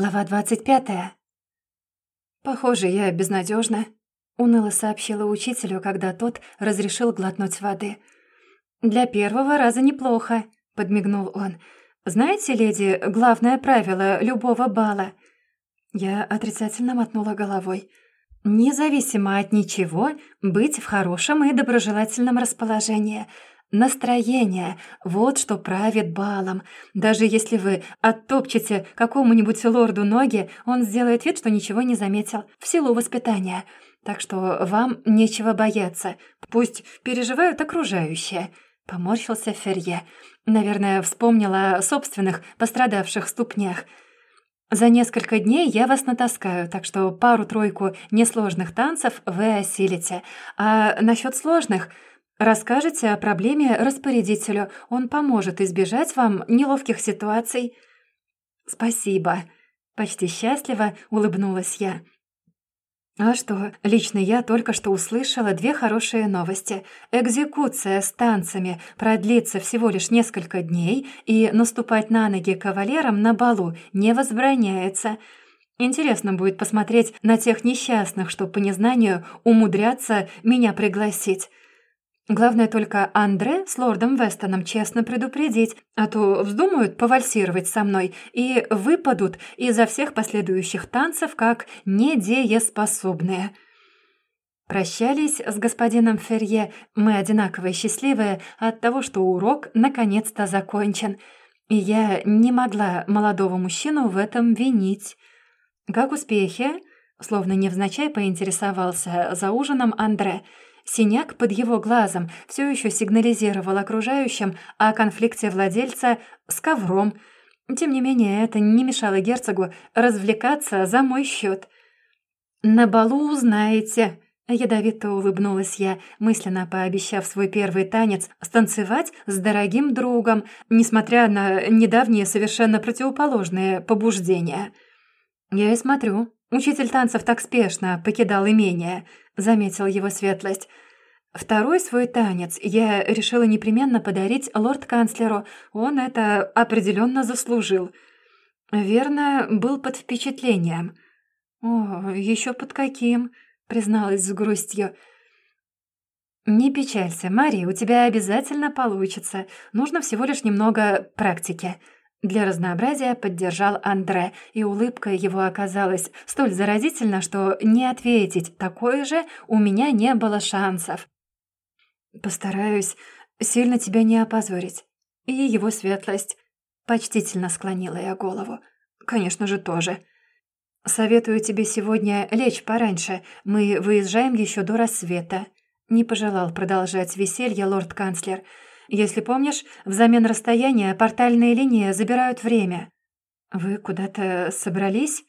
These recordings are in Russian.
Глава двадцать пятая. «Похоже, я безнадежна, уныло сообщила учителю, когда тот разрешил глотнуть воды. «Для первого раза неплохо», — подмигнул он. «Знаете, леди, главное правило любого бала?» Я отрицательно мотнула головой. «Независимо от ничего, быть в хорошем и доброжелательном расположении — Настроение — вот что правит балом. Даже если вы оттопчете какому-нибудь лорду ноги, он сделает вид, что ничего не заметил, в силу воспитания. Так что вам нечего бояться. Пусть переживают окружающие. Поморщился Ферье. Наверное, вспомнила о собственных пострадавших ступнях. За несколько дней я вас натаскаю, так что пару-тройку несложных танцев вы осилите. А насчет сложных — Расскажете о проблеме распорядителю, он поможет избежать вам неловких ситуаций». «Спасибо», — почти счастливо улыбнулась я. А что, лично я только что услышала две хорошие новости. Экзекуция с танцами продлится всего лишь несколько дней, и наступать на ноги кавалерам на балу не возбраняется. Интересно будет посмотреть на тех несчастных, что по незнанию умудрятся меня пригласить. Главное только Андре с лордом Вестоном честно предупредить, а то вздумают повальсировать со мной и выпадут изо всех последующих танцев как недееспособные. Прощались с господином Ферье мы одинаково счастливые от того, что урок наконец-то закончен, и я не могла молодого мужчину в этом винить. «Как успехи?» Словно невзначай поинтересовался за ужином Андре – Синяк под его глазом все еще сигнализировал окружающим о конфликте владельца с ковром. Тем не менее, это не мешало герцогу развлекаться за мой счет. «На балу узнаете», — ядовито улыбнулась я, мысленно пообещав свой первый танец станцевать с дорогим другом, несмотря на недавние совершенно противоположные побуждения. «Я и смотрю, учитель танцев так спешно покидал имение», — заметил его светлость. Второй свой танец я решила непременно подарить лорд-канцлеру. Он это определенно заслужил. Верно, был под впечатлением. «О, еще под каким?» — призналась с грустью. «Не печалься, Мари, у тебя обязательно получится. Нужно всего лишь немного практики». Для разнообразия поддержал Андре, и улыбка его оказалась столь заразительна, что не ответить такое же у меня не было шансов. «Постараюсь сильно тебя не опозорить. И его светлость». Почтительно склонила я голову. «Конечно же, тоже. Советую тебе сегодня лечь пораньше. Мы выезжаем еще до рассвета». Не пожелал продолжать веселье лорд-канцлер. «Если помнишь, взамен расстояния портальные линии забирают время». «Вы куда-то собрались?»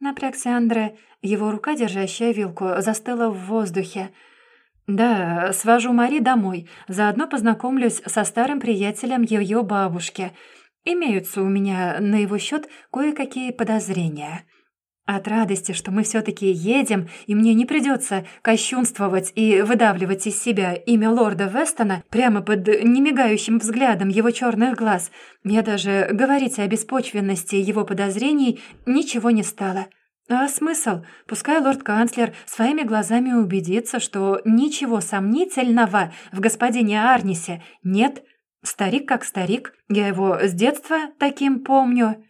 Напрягся Андре. Его рука, держащая вилку, застыла в воздухе. «Да, свожу Мари домой, заодно познакомлюсь со старым приятелем ее бабушки. Имеются у меня на его счет кое-какие подозрения». От радости, что мы все-таки едем, и мне не придется кощунствовать и выдавливать из себя имя лорда Вестона прямо под немигающим взглядом его черных глаз, я даже говорить о беспочвенности его подозрений ничего не стала. А смысл? Пускай лорд-канцлер своими глазами убедится, что ничего сомнительного в господине Арнисе нет. Старик как старик, я его с детства таким помню.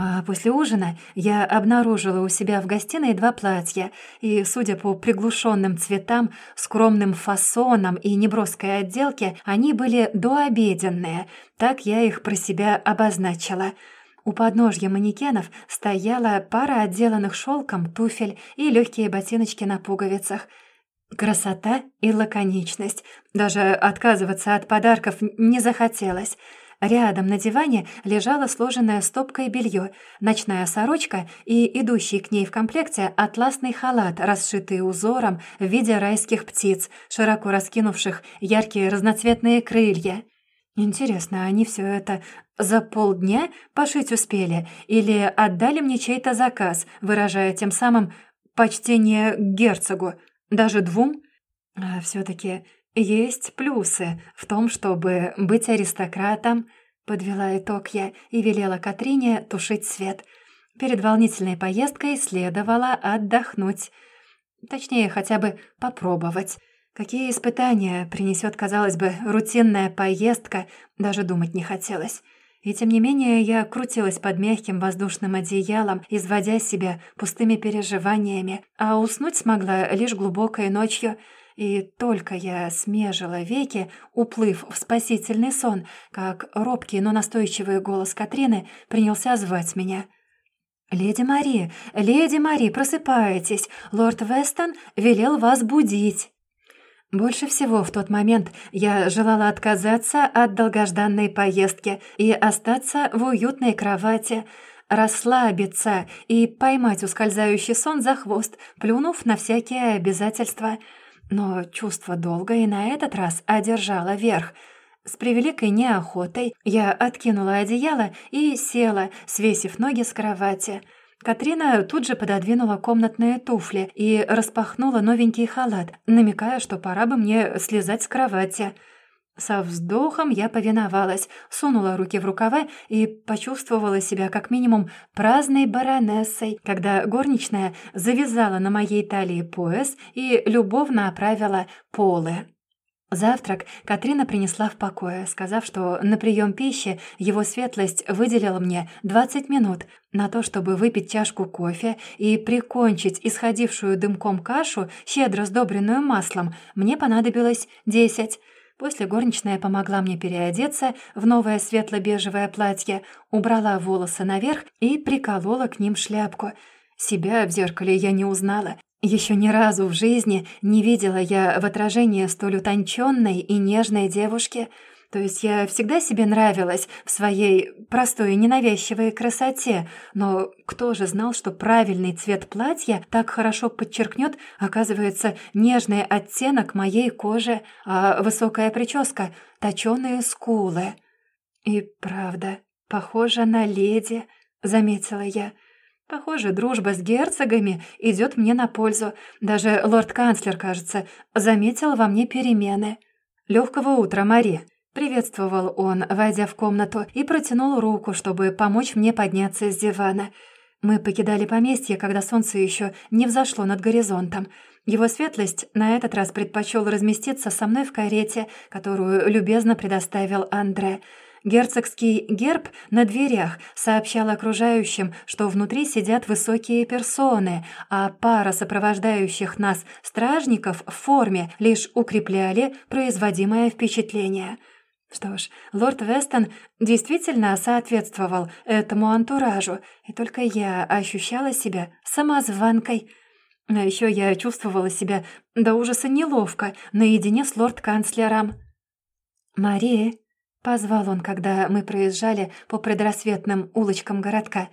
А после ужина я обнаружила у себя в гостиной два платья, и, судя по приглушенным цветам, скромным фасонам и неброской отделке, они были дообеденные, так я их про себя обозначила — у подножья манекенов стояла пара отделанных шелком туфель и легкие ботиночки на пуговицах. Красота и лаконичность. Даже отказываться от подарков не захотелось. Рядом на диване лежала сложенная стопкой белье, ночная сорочка и идущий к ней в комплекте атласный халат, расшитый узором в виде райских птиц, широко раскинувших яркие разноцветные крылья. Интересно, они все это за полдня пошить успели или отдали мне чей-то заказ, выражая тем самым почтение к герцогу, даже двум? А все-таки есть плюсы в том, чтобы быть аристократом, подвела итог я и велела Катрине тушить свет. Перед волнительной поездкой следовало отдохнуть. Точнее, хотя бы попробовать. Какие испытания принесет, казалось бы, рутинная поездка, даже думать не хотелось. И тем не менее я крутилась под мягким воздушным одеялом, изводя себя пустыми переживаниями, а уснуть смогла лишь глубокой ночью. И только я смежила веки, уплыв в спасительный сон, как робкий, но настойчивый голос Катрины принялся звать меня — «Леди Мари, леди Мари, просыпайтесь! Лорд Вестон велел вас будить!» Больше всего в тот момент я желала отказаться от долгожданной поездки и остаться в уютной кровати, расслабиться и поймать ускользающий сон за хвост, плюнув на всякие обязательства. Но чувство долга и на этот раз одержало верх. С превеликой неохотой я откинула одеяло и села, свесив ноги с кровати — Катрина тут же пододвинула комнатные туфли и распахнула новенький халат, намекая, что пора бы мне слезать с кровати. Со вздохом я повиновалась, сунула руки в рукава и почувствовала себя как минимум праздной баронессой, когда горничная завязала на моей талии пояс и любовно оправила полы. Завтрак Катрина принесла в покое, сказав, что на прием пищи его светлость выделила мне 20 минут на то, чтобы выпить чашку кофе и прикончить исходившую дымком кашу, щедро сдобренную маслом, мне понадобилось 10. После горничная помогла мне переодеться в новое светло-бежевое платье, убрала волосы наверх и приколола к ним шляпку. Себя в зеркале я не узнала, еще ни разу в жизни не видела я в отражении столь утонченной и нежной девушки. То есть я всегда себе нравилась в своей простой и ненавязчивой красоте, но кто же знал, что правильный цвет платья так хорошо подчеркнет, оказывается, нежный оттенок моей кожи, а высокая прическа — точёные скулы. И правда, похожа на леди, заметила я, — Похоже, дружба с герцогами идет мне на пользу. Даже лорд-канцлер, кажется, заметил во мне перемены. «Легкого утра, Мари!» — приветствовал он, войдя в комнату, и протянул руку, чтобы помочь мне подняться с дивана. Мы покидали поместье, когда солнце еще не взошло над горизонтом. Его светлость на этот раз предпочел разместиться со мной в карете, которую любезно предоставил Андре — Герцогский герб на дверях сообщал окружающим, что внутри сидят высокие персоны, а пара сопровождающих нас стражников в форме лишь укрепляли производимое впечатление. Что ж, лорд Вестон действительно соответствовал этому антуражу, и только я ощущала себя самозванкой. А еще я чувствовала себя до ужаса неловко наедине с лорд-канцлером. «Мария», Позвал он, когда мы проезжали по предрассветным улочкам городка.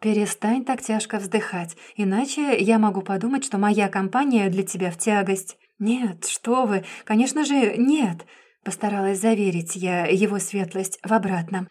«Перестань так тяжко вздыхать, иначе я могу подумать, что моя компания для тебя в тягость». «Нет, что вы, конечно же, нет», — постаралась заверить я его светлость в обратном.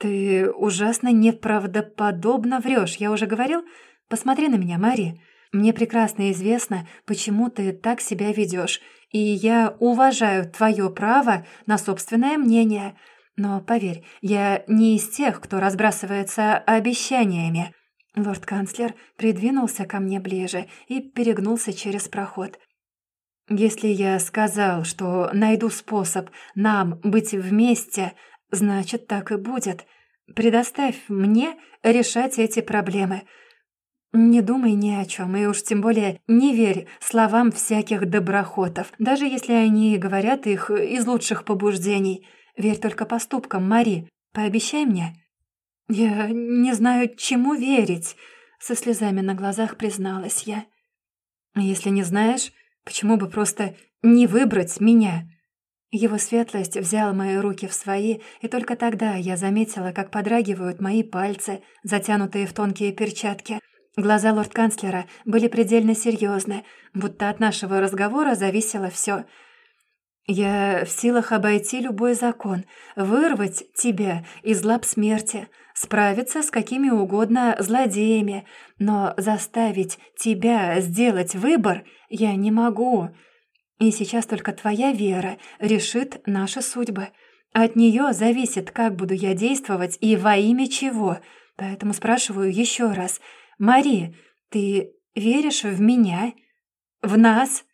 «Ты ужасно неправдоподобно врешь, я уже говорил? Посмотри на меня, Мари. Мне прекрасно известно, почему ты так себя ведешь, и я уважаю твое право на собственное мнение. Но поверь, я не из тех, кто разбрасывается обещаниями». Лорд-канцлер придвинулся ко мне ближе и перегнулся через проход. «Если я сказал, что найду способ нам быть вместе, значит, так и будет. Предоставь мне решать эти проблемы». «Не думай ни о чем, и уж тем более не верь словам всяких доброхотов, даже если они говорят их из лучших побуждений. Верь только поступкам, Мари. Пообещай мне». «Я не знаю, чему верить», — со слезами на глазах призналась я. «Если не знаешь, почему бы просто не выбрать меня?» Его светлость взял мои руки в свои, и только тогда я заметила, как подрагивают мои пальцы, затянутые в тонкие перчатки — Глаза лорд-канцлера были предельно серьезны, будто от нашего разговора зависело все. «Я в силах обойти любой закон, вырвать тебя из лап смерти, справиться с какими угодно злодеями, но заставить тебя сделать выбор я не могу. И сейчас только твоя вера решит наши судьбы. От нее зависит, как буду я действовать и во имя чего». Поэтому спрашиваю еще раз. Мари, ты веришь в меня? В нас?»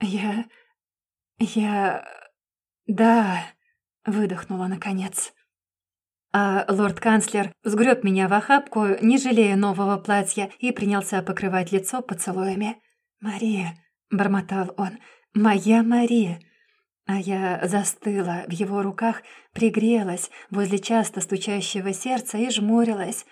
«Я... я... да...» — выдохнула наконец. А лорд-канцлер сгреб меня в охапку, не жалея нового платья, и принялся покрывать лицо поцелуями. «Мария», — бормотал он, — «моя Мария». А я застыла в его руках, пригрелась возле часто стучащего сердца и жмурилась.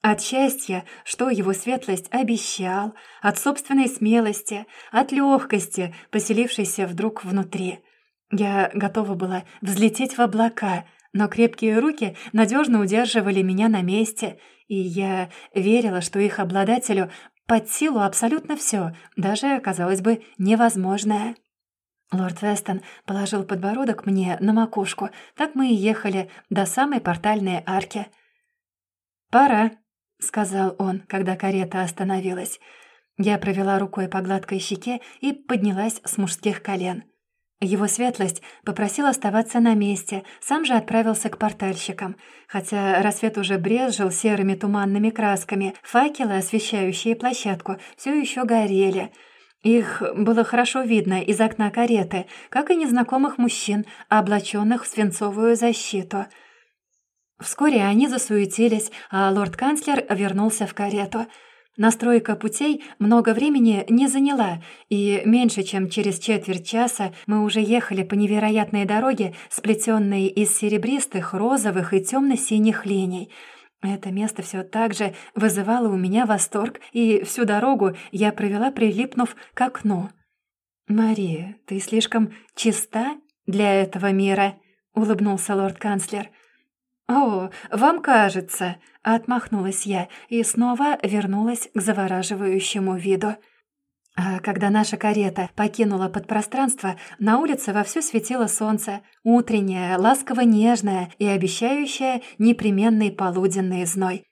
От счастья, что его светлость обещал, от собственной смелости, от легкости, поселившейся вдруг внутри. Я готова была взлететь в облака, но крепкие руки надежно удерживали меня на месте, и я верила, что их обладателю под силу абсолютно все, даже, казалось бы, невозможное. Лорд Вестон положил подбородок мне на макушку. Так мы и ехали до самой портальной арки. «Пора», — сказал он, когда карета остановилась. Я провела рукой по гладкой щеке и поднялась с мужских колен. Его светлость попросил оставаться на месте, сам же отправился к портальщикам. Хотя рассвет уже брезжил серыми туманными красками, факелы, освещающие площадку, все еще горели. Их было хорошо видно из окна кареты, как и незнакомых мужчин, облаченных в свинцовую защиту. Вскоре они засуетились, а лорд-канцлер вернулся в карету — Настройка путей много времени не заняла, и меньше чем через четверть часа мы уже ехали по невероятной дороге, сплетенной из серебристых, розовых и темно-синих линий. Это место все так же вызывало у меня восторг, и всю дорогу я провела, прилипнув к окну. «Мария, ты слишком чиста для этого мира», — улыбнулся лорд-канцлер. «О, вам кажется», — отмахнулась я и снова вернулась к завораживающему виду. А когда наша карета покинула подпространство, на улице вовсю светило солнце, утреннее, ласково-нежное и обещающее непременный полуденный зной.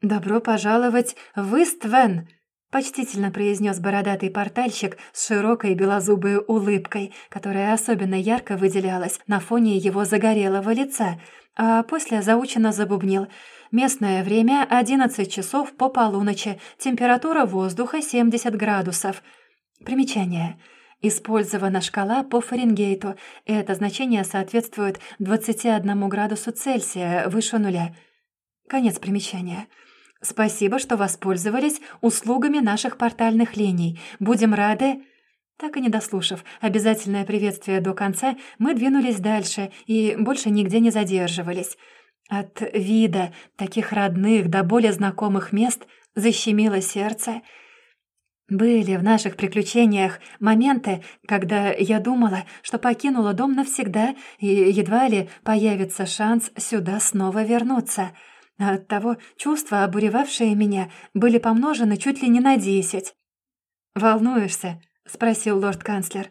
«Добро пожаловать в Иствен!» — почтительно произнес бородатый портальщик с широкой белозубой улыбкой, которая особенно ярко выделялась на фоне его загорелого лица — а после заучено забубнил. Местное время — 11 часов по полуночи, температура воздуха 70 градусов. Примечание. Использована шкала по Фаренгейту. Это значение соответствует 21 градусу Цельсия выше нуля. Конец примечания. Спасибо, что воспользовались услугами наших портальных линий. Будем рады... Так и не дослушав обязательное приветствие до конца, мы двинулись дальше и больше нигде не задерживались. От вида таких родных до более знакомых мест защемило сердце. Были в наших приключениях моменты, когда я думала, что покинула дом навсегда, и едва ли появится шанс сюда снова вернуться. Оттого чувства, обуревавшие меня, были помножены чуть ли не на десять. «Волнуешься?» — спросил лорд-канцлер.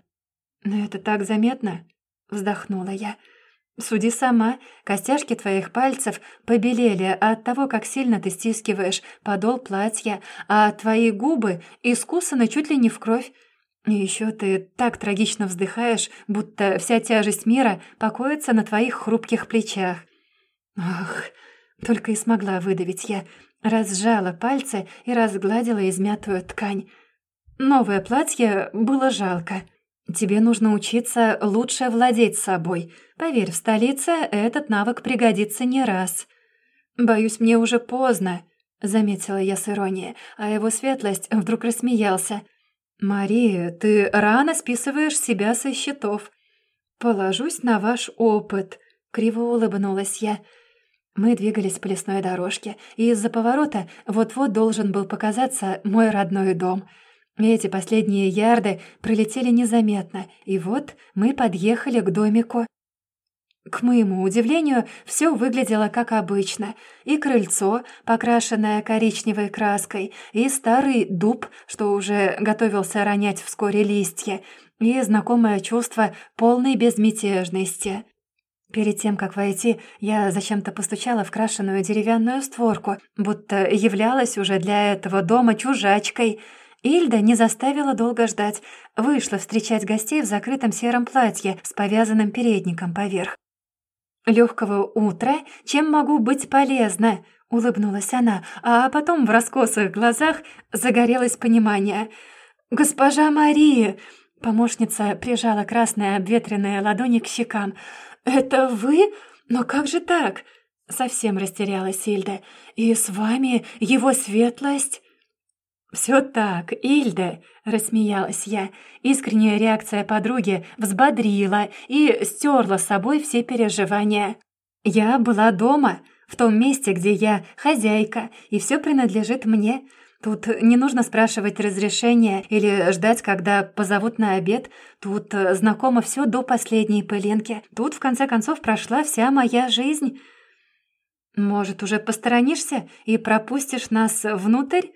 «Но это так заметно», — вздохнула я. «Суди сама, костяшки твоих пальцев побелели от того, как сильно ты стискиваешь подол платья, а твои губы искусаны чуть ли не в кровь. И еще ты так трагично вздыхаешь, будто вся тяжесть мира покоится на твоих хрупких плечах». «Ах!» — только и смогла выдавить я, разжала пальцы и разгладила измятую ткань. Новое платье было жалко. Тебе нужно учиться лучше владеть собой. Поверь, в столице этот навык пригодится не раз. Боюсь, мне уже поздно, заметила я с иронией, а его светлость вдруг рассмеялся. Мария, ты рано списываешь себя со счетов. Положусь на ваш опыт, криво улыбнулась я. Мы двигались по лесной дорожке, и из-за поворота вот-вот должен был показаться мой родной дом — эти последние ярды пролетели незаметно, и вот мы подъехали к домику. К моему удивлению, все выглядело как обычно. И крыльцо, покрашенное коричневой краской, и старый дуб, что уже готовился ронять вскоре листья, и знакомое чувство полной безмятежности. Перед тем, как войти, я зачем-то постучала в крашеную деревянную створку, будто являлась уже для этого дома чужачкой — Ильда не заставила долго ждать. Вышла встречать гостей в закрытом сером платье с повязанным передником поверх. легкого утра, чем могу быть полезна?» — улыбнулась она, а потом в раскосых глазах загорелось понимание. «Госпожа Мария!» — помощница прижала красные обветренные ладони к щекам. «Это вы? Но как же так?» Совсем растерялась Ильда. «И с вами его светлость?» «Все так, Ильда», — рассмеялась я. Искренняя реакция подруги взбодрила и стерла с собой все переживания. «Я была дома, в том месте, где я хозяйка, и все принадлежит мне. Тут не нужно спрашивать разрешения или ждать, когда позовут на обед. Тут знакомо все до последней пылинки. Тут, в конце концов, прошла вся моя жизнь». «Может, уже посторонишься и пропустишь нас внутрь?»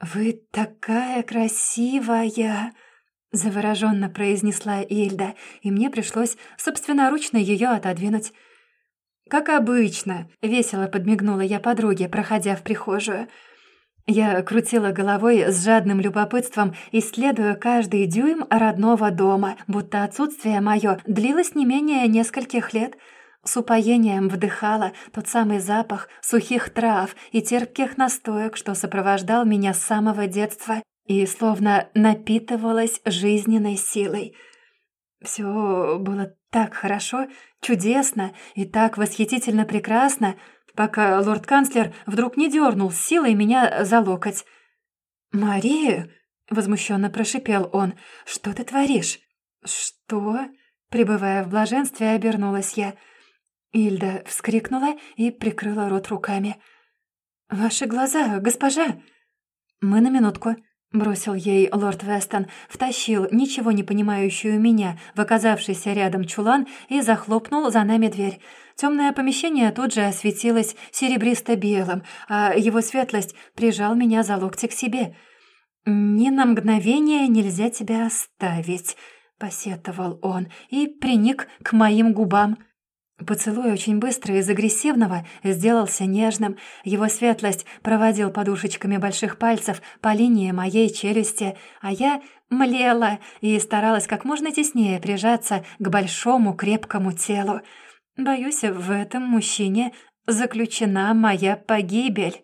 «Вы такая красивая!» — завороженно произнесла Ильда, и мне пришлось собственноручно ее отодвинуть. «Как обычно», — весело подмигнула я подруге, проходя в прихожую. Я крутила головой с жадным любопытством, исследуя каждый дюйм родного дома, будто отсутствие мое длилось не менее нескольких лет — с упоением вдыхала тот самый запах сухих трав и терпких настоек, что сопровождал меня с самого детства и словно напитывалась жизненной силой. Все было так хорошо, чудесно и так восхитительно прекрасно, пока лорд-канцлер вдруг не дернул с силой меня за локоть. «Мария!» — возмущенно прошипел он. «Что ты творишь?» «Что?» Пребывая в блаженстве, обернулась я — Ильда вскрикнула и прикрыла рот руками. «Ваши глаза, госпожа!» «Мы на минутку», — бросил ей лорд Вестон, втащил ничего не понимающую меня в оказавшийся рядом чулан и захлопнул за нами дверь. Темное помещение тут же осветилось серебристо-белым, а его светлость прижал меня за локти к себе. «Ни на мгновение нельзя тебя оставить», — посетовал он и приник к моим губам. Поцелуй очень быстро из агрессивного сделался нежным. Его светлость проводил подушечками больших пальцев по линии моей челюсти, а я млела и старалась как можно теснее прижаться к большому крепкому телу. Боюсь, в этом мужчине заключена моя погибель.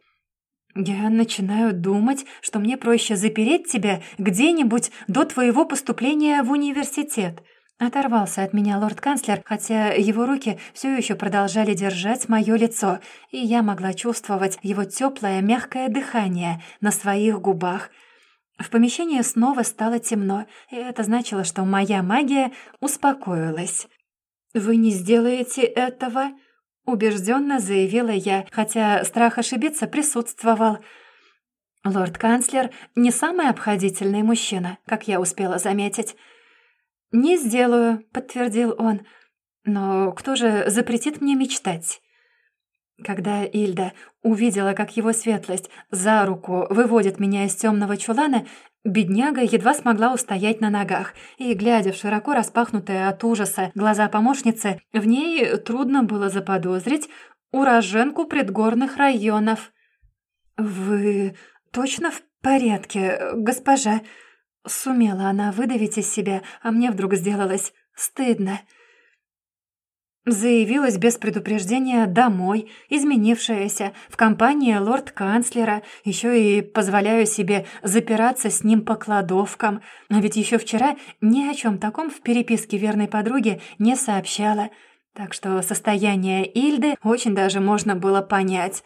Я начинаю думать, что мне проще запереть тебя где-нибудь до твоего поступления в университет. Оторвался от меня лорд-канцлер, хотя его руки все еще продолжали держать мое лицо, и я могла чувствовать его теплое, мягкое дыхание на своих губах. В помещении снова стало темно, и это значило, что моя магия успокоилась. «Вы не сделаете этого?» — убежденно заявила я, хотя страх ошибиться присутствовал. Лорд-канцлер не самый обходительный мужчина, как я успела заметить. «Не сделаю», — подтвердил он. «Но кто же запретит мне мечтать?» Когда Ильда увидела, как его светлость за руку выводит меня из темного чулана, бедняга едва смогла устоять на ногах, и, глядя в широко распахнутые от ужаса глаза помощницы, в ней трудно было заподозрить уроженку предгорных районов. «Вы точно в порядке, госпожа?» Сумела она выдавить из себя, а мне вдруг сделалось стыдно. Заявилась без предупреждения домой, изменившаяся, в компании лорд-канцлера, еще и позволяю себе запираться с ним по кладовкам. А ведь еще вчера ни о чем таком в переписке верной подруги не сообщала. Так что состояние Ильды очень даже можно было понять.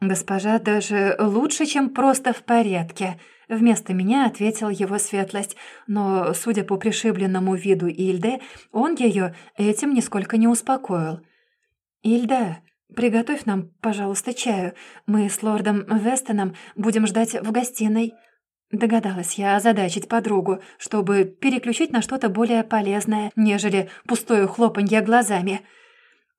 «Госпожа даже лучше, чем просто в порядке», — вместо меня ответил его светлость, но, судя по пришибленному виду Ильды, он ее этим нисколько не успокоил. «Ильда, приготовь нам, пожалуйста, чаю. Мы с лордом Вестоном будем ждать в гостиной». Догадалась я озадачить подругу, чтобы переключить на что-то более полезное, нежели пустое хлопанье глазами —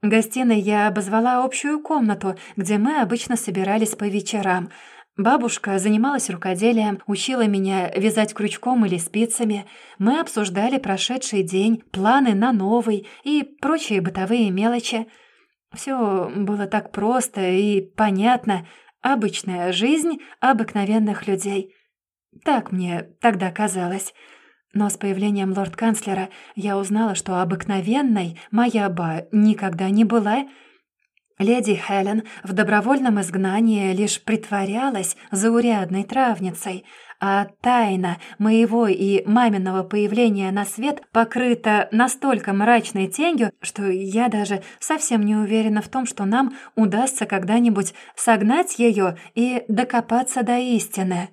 Гостиной я обозвала общую комнату, где мы обычно собирались по вечерам. Бабушка занималась рукоделием, учила меня вязать крючком или спицами. Мы обсуждали прошедший день, планы на новый и прочие бытовые мелочи. Все было так просто и понятно. Обычная жизнь обыкновенных людей. Так мне тогда казалось. Но с появлением лорд-канцлера я узнала, что обыкновенной моя ба никогда не была. Леди Хелен в добровольном изгнании лишь притворялась заурядной травницей, а тайна моего и маминого появления на свет покрыта настолько мрачной тенью, что я даже совсем не уверена в том, что нам удастся когда-нибудь согнать ее и докопаться до истины.